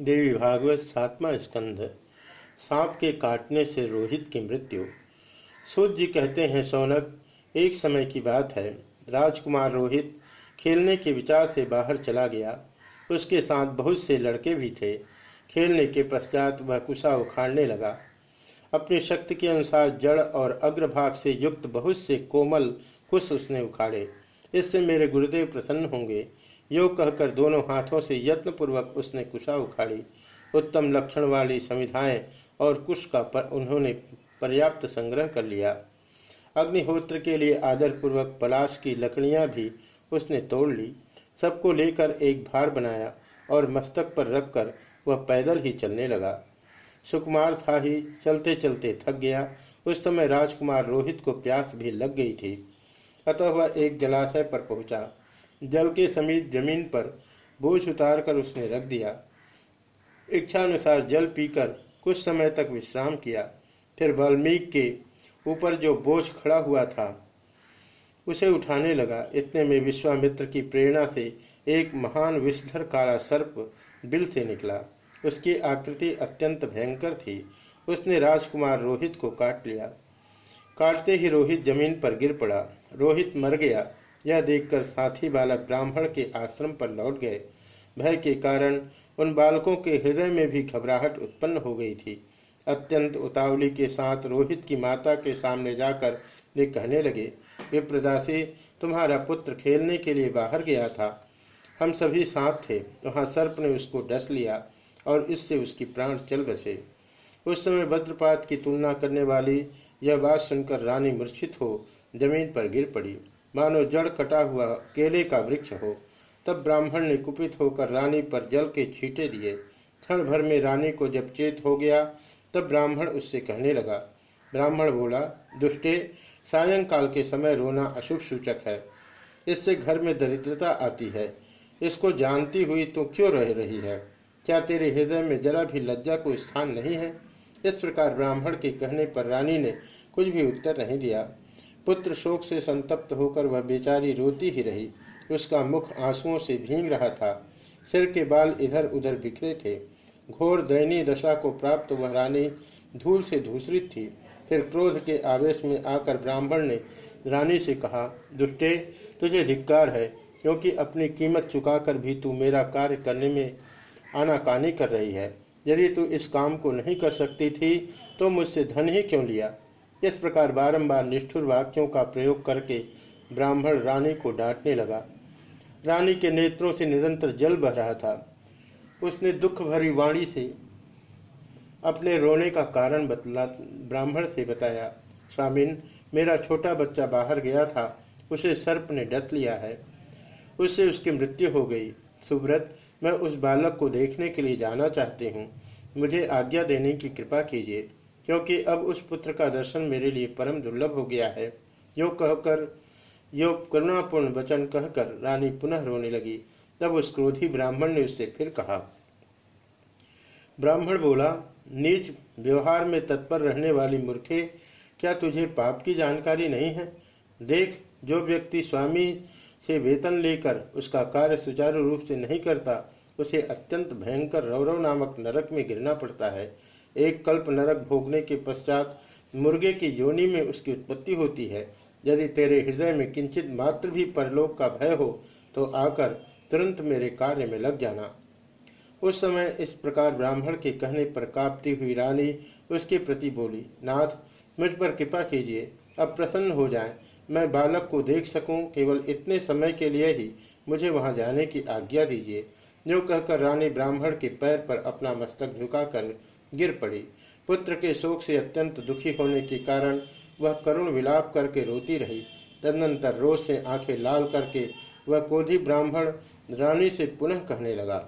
देवी भागवत सातवां स्कंध। सांप के काटने से रोहित की मृत्यु। सूत जी कहते हैं, सौनक, एक समय की बात है। राजकुमार रोहित खेलने के विचार से बाहर चला गया। उसके साथ बहुत से लड़के भी थे। खेलने के पश्चात वह कुशा उखाड़ने लगा। अपनी शक्ति के अनुसार जड़ और अग्रभाग से युक्त बहुत से कोमल कुश उसने उखाड़े। इससे मेरे गुरुदेव प्रसन्न होंगे। यो कहकर दोनों हाथों से यत्नपूर्वक उसने कुशा उखाड़ी। उत्तम लक्षण वाली संविधाएँ और कुश का पर उन्होंने पर्याप्त संग्रह कर लिया। अग्निहोत्र के लिए आदरपूर्वक पलाश की लकड़ियाँ भी उसने तोड़ ली। सबको लेकर एक भार बनाया और मस्तक पर रखकर वह पैदल ही चलने लगा। सुकुमार था ही चलते चलते थक गया। उस समय राजकुमार रोहित को प्यास भी लग गई थी। अतः वह एक जलाशय पर पहुँचा। जल के समीप ज़मीन पर बोझ उतार कर उसने रख दिया। इच्छानुसार जल पीकर कुछ समय तक विश्राम किया। फिर वाल्मीकि के ऊपर जो बोझ खड़ा हुआ था, उसे उठाने लगा। इतने में विश्वामित्र की प्रेरणा से एक महान विषधर काला सर्प बिल से निकला। उसकी आकृति अत्यंत भयंकर थी। उसने राजकुमार रोहित को काट लिया। काटते ही रोहित ज़मीन पर गिर पड़ा। रोहित मर गया। यह देखकर साथी बालक ब्राह्मण के आश्रम पर लौट गए। भय के कारण उन बालकों के हृदय में भी घबराहट उत्पन्न हो गई थी। अत्यंत उतावली के साथ रोहित की माता के सामने जाकर वे कहने लगे, विप्रदासी, तुम्हारा पुत्र खेलने के लिए बाहर गया था। हम सभी साथ थे, वहाँ सर्प ने उसको डस लिया और इससे उसकी प्राण चल बसे। उस समय वज्रपात की तुलना करने वाली यह बात सुनकर रानी मूर्छित हो ज़मीन पर गिर पड़ी। मानो जड़ कटा हुआ केले का वृक्ष हो, तब ब्राह्मण ने कुपित होकर रानी पर जल के छींटे दिए। क्षण भर में रानी को जब चेत हो गया, तब ब्राह्मण उससे कहने लगा। ब्राह्मण बोला, दुष्टे, सायंकाल के समय रोना अशुभ सूचक है। इससे घर में दरिद्रता आती है। इसको जानती हुई तो क्यों रह रही है? क्या तेरे हृदय में जरा भी लज्जा को स्थान नहीं है? इस प्रकार ब्राह्मण के कहने पर रानी ने कुछ भी उत्तर नहीं दिया। पुत्र शोक से संतप्त होकर वह बेचारी रोती ही रही। उसका मुख आंसुओं से भींग रहा था। सिर के बाल इधर उधर बिखरे थे। घोर दयनीय दशा को प्राप्त वह रानी धूल से धूसरित थी। फिर क्रोध के आवेश में आकर ब्राह्मण ने रानी से कहा, दुष्टे, तुझे धिक्कार है, क्योंकि अपनी कीमत चुकाकर भी तू मेरा कार्य करने में आनाकानी कर रही है। यदि तू इस काम को नहीं कर सकती थी तो मुझसे धन ही क्यों लिया? इस प्रकार बारंबार निष्ठुर वाक्यों का प्रयोग करके ब्राह्मण रानी को डांटने लगा। रानी के नेत्रों से निरंतर जल बह रहा था। उसने दुख भरी वाणी से अपने रोने का कारण बतला, ब्राह्मण से बताया, स्वामिन, मेरा छोटा बच्चा बाहर गया था, उसे सर्प ने डत लिया है। उससे उसकी मृत्यु हो गई। सुब्रत, मैं उस बालक को देखने के लिए जाना चाहती हूँ। मुझे आज्ञा देने की कृपा कीजिए। क्योंकि अब उस पुत्र का दर्शन मेरे लिए परम दुर्लभ हो गया है। यो कहकर, यो करुणापूर्ण वचन कहकर रानी पुनः रोने लगी। तब उस क्रोधी ब्राह्मण ने उससे फिर कहा, ब्राह्मण बोला, नीच व्यवहार में तत्पर रहने वाली मूर्खे, क्या तुझे पाप की जानकारी नहीं है? देख, जो व्यक्ति स्वामी से वेतन लेकर उसका कार्य सुचारू रूप से नहीं करता, उसे अत्यंत भयंकर रौरव नामक नरक में गिरना पड़ता है। एक कल्प नरक भोगने के पश्चात मुर्गे की योनि में उसकी उत्पत्ति होती है। यदि तेरे हृदय में किंचित मात्र भी परलोक का भय हो तो आकर तुरंत मेरे कार्य में लग जाना। उस समय इस प्रकार ब्राह्मण के कहने पर कांपती हुई रानी उसके प्रति बोली, नाथ, मुझ पर कृपा कीजिए, अब प्रसन्न हो जाए। मैं बालक को देख सकूँ, केवल इतने समय के लिए ही मुझे वहाँ जाने की आज्ञा दीजिए। जो कहकर रानी ब्राह्मण के पैर पर अपना मस्तक झुकाकर गिर पड़ी। पुत्र के शोक से अत्यंत दुखी होने के कारण वह करुण विलाप करके रोती रही। तदनंतर रोज से आँखें लाल करके वह कोधी ब्राह्मण रानी से पुनः कहने लगा